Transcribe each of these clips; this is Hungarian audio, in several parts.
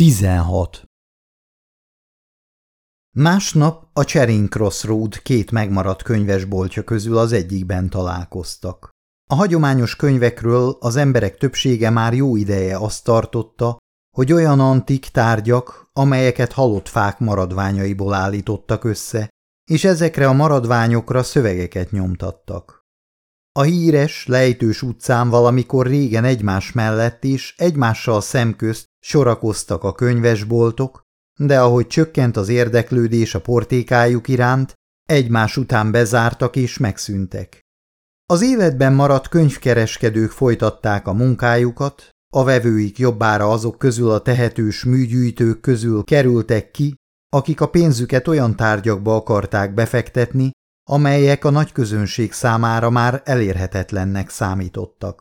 16. Másnap a Charing Cross Road két megmaradt könyvesboltja közül az egyikben találkoztak. A hagyományos könyvekről az emberek többsége már jó ideje azt tartotta, hogy olyan antik tárgyak, amelyeket halott fák maradványaiból állítottak össze, és ezekre a maradványokra szövegeket nyomtattak. A híres, lejtős utcán valamikor régen egymás mellett is, egymással szemközt sorakoztak a könyvesboltok, de ahogy csökkent az érdeklődés a portékájuk iránt, egymás után bezártak és megszűntek. Az életben maradt könyvkereskedők folytatták a munkájukat, a vevőik jobbára azok közül a tehetős műgyűjtők közül kerültek ki, akik a pénzüket olyan tárgyakba akarták befektetni, amelyek a nagy közönség számára már elérhetetlennek számítottak.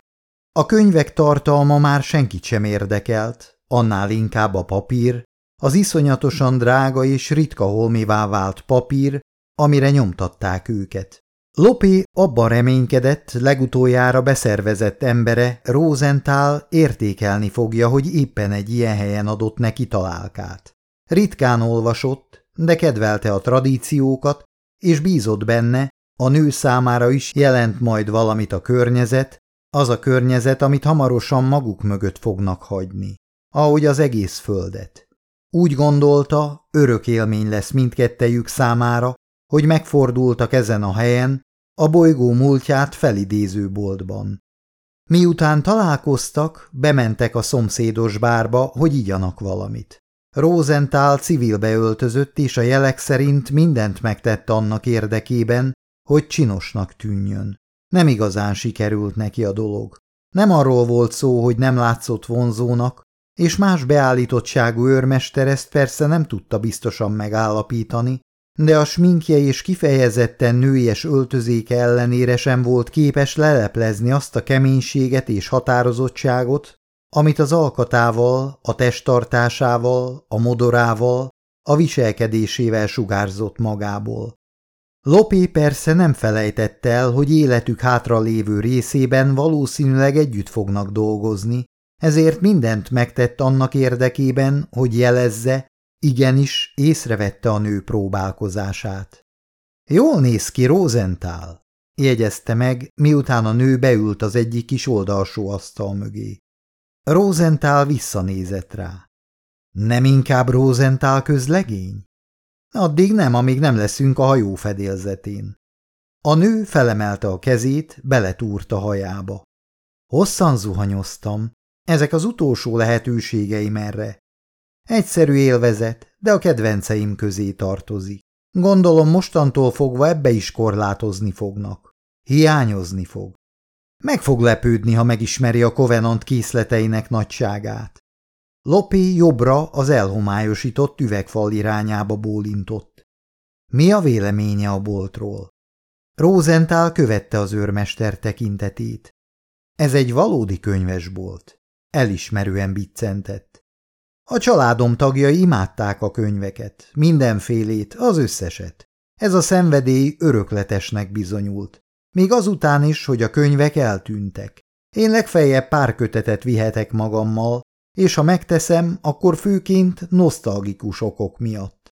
A könyvek tartalma már senkit sem érdekelt, annál inkább a papír, az iszonyatosan drága és ritka holmivá vált papír, amire nyomtatták őket. Lopé abban reménykedett, legutoljára beszervezett embere, Rosenthal értékelni fogja, hogy éppen egy ilyen helyen adott neki találkát. Ritkán olvasott, de kedvelte a tradíciókat, és bízott benne, a nő számára is jelent majd valamit a környezet, az a környezet, amit hamarosan maguk mögött fognak hagyni, ahogy az egész földet. Úgy gondolta, örök élmény lesz mindkettejük számára, hogy megfordultak ezen a helyen, a bolygó múltját felidéző boltban. Miután találkoztak, bementek a szomszédos bárba, hogy igyanak valamit. Rosenthal civilbe öltözött, és a jelek szerint mindent megtett annak érdekében, hogy csinosnak tűnjön. Nem igazán sikerült neki a dolog. Nem arról volt szó, hogy nem látszott vonzónak, és más beállítottságú őrmester ezt persze nem tudta biztosan megállapítani, de a sminkje és kifejezetten nőies öltözéke ellenére sem volt képes leleplezni azt a keménységet és határozottságot, amit az alkatával, a testtartásával, a modorával, a viselkedésével sugárzott magából. Lopé persze nem felejtette el, hogy életük hátra lévő részében valószínűleg együtt fognak dolgozni, ezért mindent megtett annak érdekében, hogy jelezze, igenis észrevette a nő próbálkozását. Jól néz ki Rosenthal, jegyezte meg, miután a nő beült az egyik kis oldalsó asztal mögé. Rosenthal visszanézett rá. Nem inkább Rosenthal közlegény? Addig nem, amíg nem leszünk a hajó fedélzetén. A nő felemelte a kezét, beletúrta hajába. Hosszan zuhanyoztam. Ezek az utolsó lehetőségeim erre. Egyszerű élvezet, de a kedvenceim közé tartozik. Gondolom mostantól fogva ebbe is korlátozni fognak. Hiányozni fog. Meg fog lepődni, ha megismeri a Covenant készleteinek nagyságát. Lopi jobbra az elhomályosított üvegfal irányába bólintott. Mi a véleménye a boltról? Rosenthal követte az őrmester tekintetét. Ez egy valódi könyvesbolt. Elismerően biccentett. A családom tagjai imádták a könyveket, mindenfélét, az összeset. Ez a szenvedély örökletesnek bizonyult. Még azután is, hogy a könyvek eltűntek. Én legfeljebb pár kötetet vihetek magammal, és ha megteszem, akkor főként nosztalgikus okok miatt.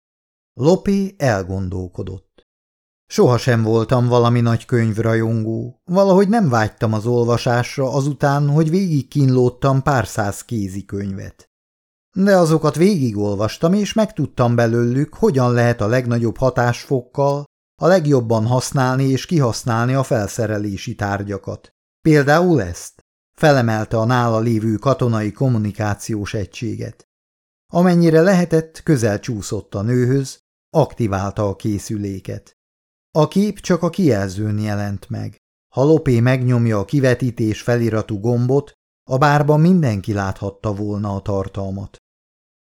Lopé elgondolkodott. Sohasem voltam valami nagy könyvrajongó, valahogy nem vágytam az olvasásra azután, hogy végig kínlódtam pár száz kézikönyvet. De azokat végigolvastam, és megtudtam belőlük, hogyan lehet a legnagyobb hatásfokkal a legjobban használni és kihasználni a felszerelési tárgyakat. Például ezt felemelte a nála lévő katonai kommunikációs egységet. Amennyire lehetett, közel csúszott a nőhöz, aktiválta a készüléket. A kép csak a kijelzőn jelent meg. Ha Lopé megnyomja a kivetítés feliratú gombot, a bárban mindenki láthatta volna a tartalmat.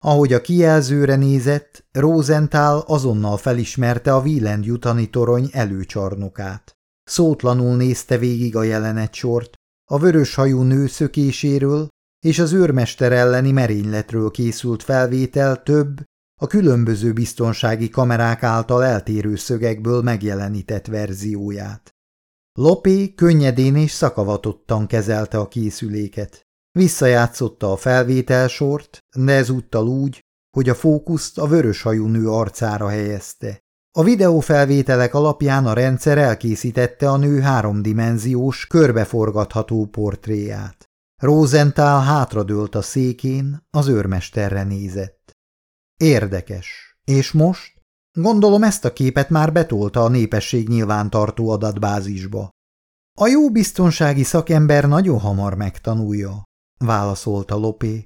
Ahogy a kijelzőre nézett, Rosenthal azonnal felismerte a Wieland jutani torony előcsarnokát. Szótlanul nézte végig a jelenet sort, a vörös hajú nő szökéséről és az őrmester elleni merényletről készült felvétel több, a különböző biztonsági kamerák által eltérő szögekből megjelenített verzióját. Lopé könnyedén és szakavatottan kezelte a készüléket. Visszajátszotta a felvételsort, de ezúttal úgy, hogy a fókuszt a vöröshajú nő arcára helyezte. A videófelvételek alapján a rendszer elkészítette a nő háromdimenziós, körbeforgatható portréját. Rosenthal hátradőlt a székén, az őrmesterre nézett. Érdekes. És most? Gondolom ezt a képet már betolta a népesség nyilvántartó adatbázisba. A jó biztonsági szakember nagyon hamar megtanulja, válaszolta Lopé,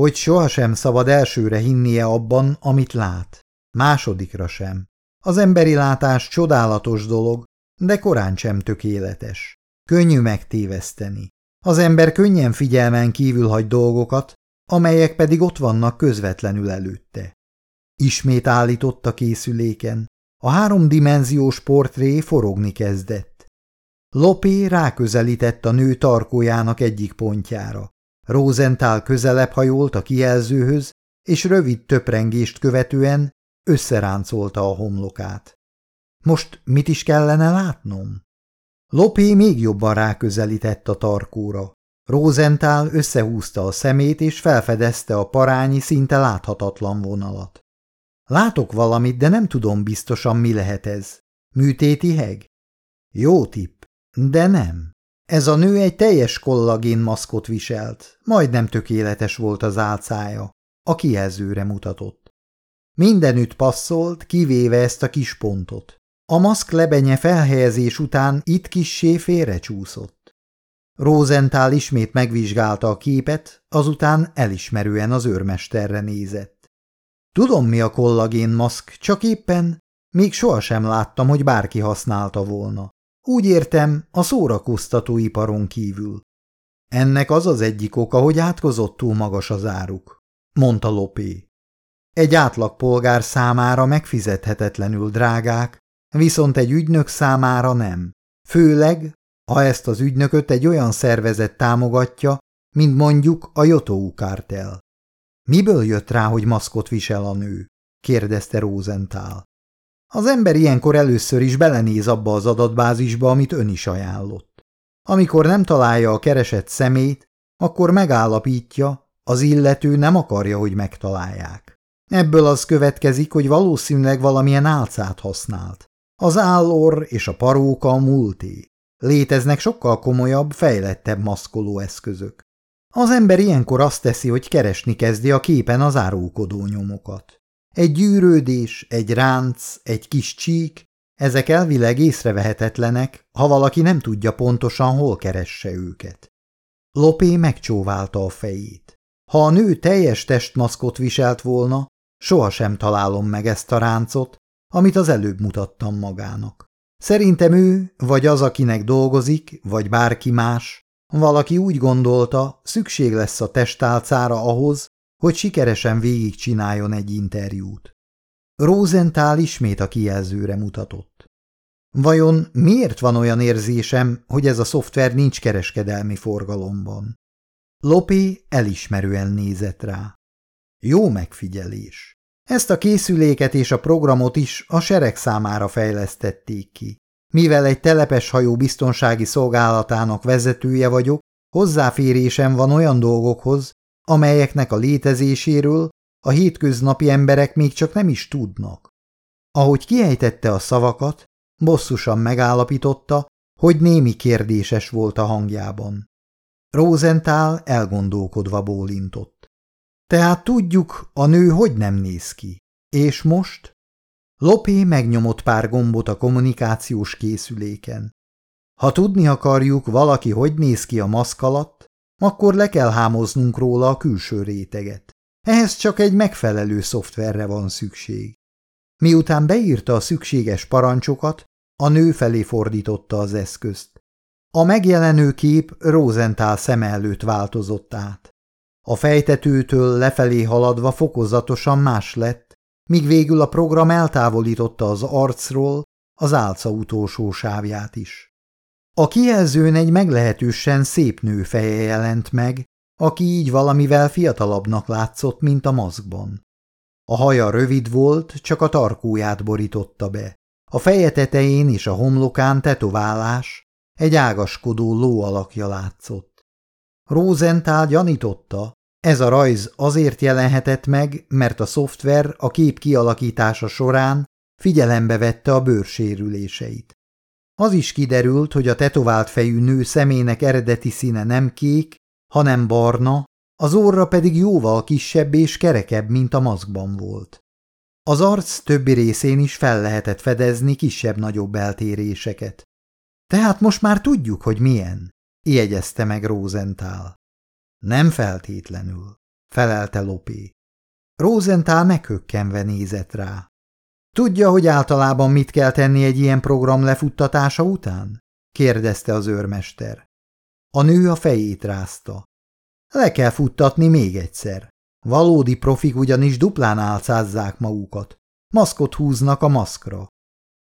hogy sohasem szabad elsőre hinnie abban, amit lát, másodikra sem. Az emberi látás csodálatos dolog, de korán sem tökéletes. Könnyű megtéveszteni. Az ember könnyen figyelmen kívül hagy dolgokat, amelyek pedig ott vannak közvetlenül előtte. Ismét állított a készüléken. A háromdimenziós portré forogni kezdett. Lopé ráközelített a nő tarkójának egyik pontjára. Rosenthal közelebb hajolt a kijelzőhöz, és rövid töprengést követően összeráncolta a homlokát. Most mit is kellene látnom? Lopé még jobban ráközelített a tarkóra. Rosenthal összehúzta a szemét, és felfedezte a parányi szinte láthatatlan vonalat. Látok valamit, de nem tudom biztosan, mi lehet ez. Műtéti heg? Jó tipp, de nem. Ez a nő egy teljes kollagén maszkot viselt, majdnem tökéletes volt az álcája, a kijelzőre mutatott. Mindenütt passzolt, kivéve ezt a kis pontot. A maszk lebenye felhelyezés után itt kissé félrecsúszott. Rosenthal ismét megvizsgálta a képet, azután elismerően az őrmesterre nézett. Tudom, mi a kollagén maszk, csak éppen még sohasem láttam, hogy bárki használta volna. Úgy értem, a szórakoztatóiparon kívül. Ennek az az egyik oka, hogy átkozott túl magas az áruk, mondta Lopé. Egy átlagpolgár számára megfizethetetlenül drágák, viszont egy ügynök számára nem. Főleg, ha ezt az ügynököt egy olyan szervezet támogatja, mint mondjuk a Jotou kártel. Miből jött rá, hogy maszkot visel a nő? kérdezte Rosenthal. Az ember ilyenkor először is belenéz abba az adatbázisba, amit ön is ajánlott. Amikor nem találja a keresett szemét, akkor megállapítja, az illető nem akarja, hogy megtalálják. Ebből az következik, hogy valószínűleg valamilyen álcát használt. Az állor és a paróka a múlté. Léteznek sokkal komolyabb, fejlettebb maszkoló eszközök. Az ember ilyenkor azt teszi, hogy keresni kezdi a képen az árulkodó nyomokat. Egy gyűrődés, egy ránc, egy kis csík, ezek elvileg észrevehetetlenek, ha valaki nem tudja pontosan, hol keresse őket. Lopé megcsóválta a fejét. Ha a nő teljes testmaszkot viselt volna, sohasem találom meg ezt a ráncot, amit az előbb mutattam magának. Szerintem ő, vagy az, akinek dolgozik, vagy bárki más, valaki úgy gondolta, szükség lesz a testálcára ahhoz, hogy sikeresen végigcsináljon egy interjút. Rosenthal ismét a kijelzőre mutatott. Vajon miért van olyan érzésem, hogy ez a szoftver nincs kereskedelmi forgalomban? Lopi elismerően nézett rá. Jó megfigyelés. Ezt a készüléket és a programot is a sereg számára fejlesztették ki. Mivel egy telepes hajó biztonsági szolgálatának vezetője vagyok, hozzáférésem van olyan dolgokhoz, amelyeknek a létezéséről a hétköznapi emberek még csak nem is tudnak. Ahogy kiejtette a szavakat, bosszusan megállapította, hogy némi kérdéses volt a hangjában. Rosenthal elgondolkodva bólintott. Tehát tudjuk, a nő hogy nem néz ki. És most? Lopé megnyomott pár gombot a kommunikációs készüléken. Ha tudni akarjuk, valaki hogy néz ki a maszk alatt, akkor le kell hámoznunk róla a külső réteget. Ehhez csak egy megfelelő szoftverre van szükség. Miután beírta a szükséges parancsokat, a nő felé fordította az eszközt. A megjelenő kép Rosenthal szem előtt változott át. A fejtetőtől lefelé haladva fokozatosan más lett, míg végül a program eltávolította az arcról az álca utolsó sávját is. A kijelzőn egy meglehetősen szép nő feje jelent meg, aki így valamivel fiatalabbnak látszott, mint a maszkban. A haja rövid volt, csak a tarkóját borította be. A feje tetején és a homlokán tetoválás, egy ágaskodó ló alakja látszott. Rosenthal gyanította, ez a rajz azért jelenhetett meg, mert a szoftver a kép kialakítása során figyelembe vette a bőrsérüléseit. Az is kiderült, hogy a tetovált fejű nő szemének eredeti színe nem kék, hanem barna, az orra pedig jóval kisebb és kerekebb, mint a maszkban volt. Az arc többi részén is fel lehetett fedezni kisebb-nagyobb eltéréseket. Tehát most már tudjuk, hogy milyen, jegyezte meg Rosenthal. Nem feltétlenül, felelte Lopé. Rosenthal meghökkenve nézett rá. Tudja, hogy általában mit kell tenni egy ilyen program lefuttatása után? kérdezte az őrmester. A nő a fejét rázta. Le kell futtatni még egyszer. Valódi profik ugyanis duplán álcázzák magukat. Maszkot húznak a maszkra.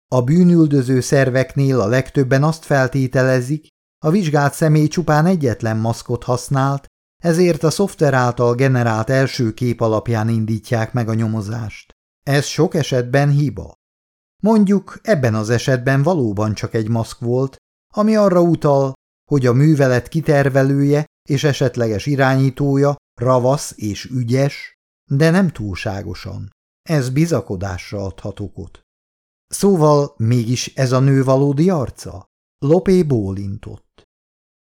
A bűnüldöző szerveknél a legtöbben azt feltételezik, a vizsgált személy csupán egyetlen maszkot használt, ezért a szoftver által generált első kép alapján indítják meg a nyomozást. Ez sok esetben hiba. Mondjuk ebben az esetben valóban csak egy maszk volt, ami arra utal, hogy a művelet kitervelője és esetleges irányítója ravasz és ügyes, de nem túlságosan. Ez bizakodásra adhat okot. Szóval mégis ez a nő valódi arca? Lopé bólintott.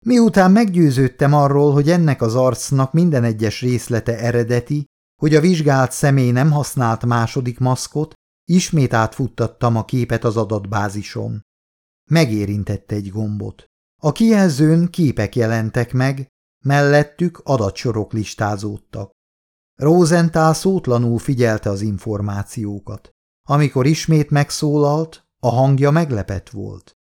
Miután meggyőződtem arról, hogy ennek az arcnak minden egyes részlete eredeti, hogy a vizsgált személy nem használt második maszkot, ismét átfuttattam a képet az adatbázison. Megérintette egy gombot. A kijelzőn képek jelentek meg, mellettük adatsorok listázódtak. Rosenthal szótlanul figyelte az információkat. Amikor ismét megszólalt, a hangja meglepett volt.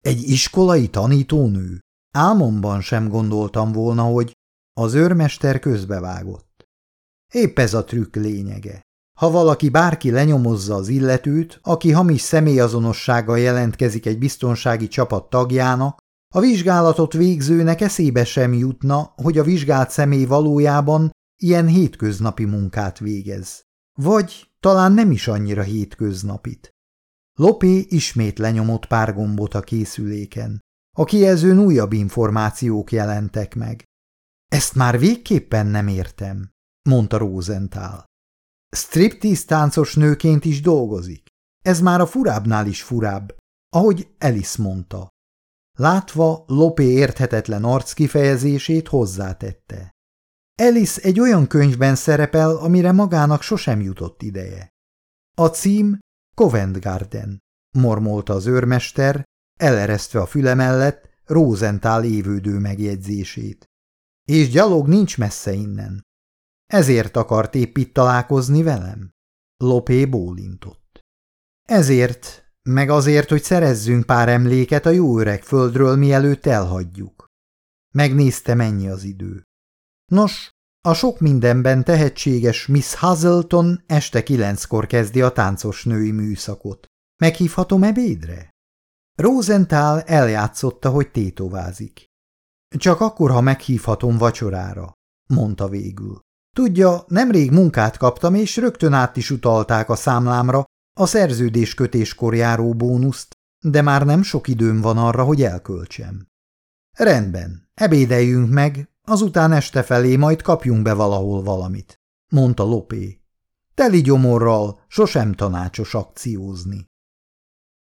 Egy iskolai tanítónő? Álmomban sem gondoltam volna, hogy az őrmester közbevágott. Épp ez a trükk lényege. Ha valaki bárki lenyomozza az illetőt, aki hamis személyazonossággal jelentkezik egy biztonsági csapat tagjának, a vizsgálatot végzőnek eszébe sem jutna, hogy a vizsgált személy valójában ilyen hétköznapi munkát végez. Vagy talán nem is annyira hétköznapit. Lopé ismét lenyomott pár gombot a készüléken. A kijelzőn újabb információk jelentek meg. Ezt már végképpen nem értem, mondta Rosenthal. Striptease táncos nőként is dolgozik. Ez már a furábbnál is furább, ahogy Alice mondta. Látva Lopé érthetetlen arc kifejezését hozzátette. Alice egy olyan könyvben szerepel, amire magának sosem jutott ideje. A cím Covent Garden, mormolta az őrmester, eleresztve a füle mellett Rosenthal évődő megjegyzését. És gyalog nincs messze innen. Ezért akart épp itt találkozni velem? Lopé bólintott. Ezért, meg azért, hogy szerezzünk pár emléket a jó öreg földről, mielőtt elhagyjuk. Megnézte, mennyi az idő. Nos, a sok mindenben tehetséges Miss Hazelton este kilenckor kezdi a táncos női műszakot. Meghívhatom ebédre? Rosenthal eljátszotta, hogy tétovázik. Csak akkor, ha meghívhatom vacsorára, mondta végül. Tudja, nemrég munkát kaptam, és rögtön át is utalták a számlámra a szerződéskötéskor járó bónuszt, de már nem sok időm van arra, hogy elköltsem. Rendben, ebédeljünk meg, azután este felé majd kapjunk be valahol valamit, mondta Lopé. Teli gyomorral sosem tanácsos akciózni.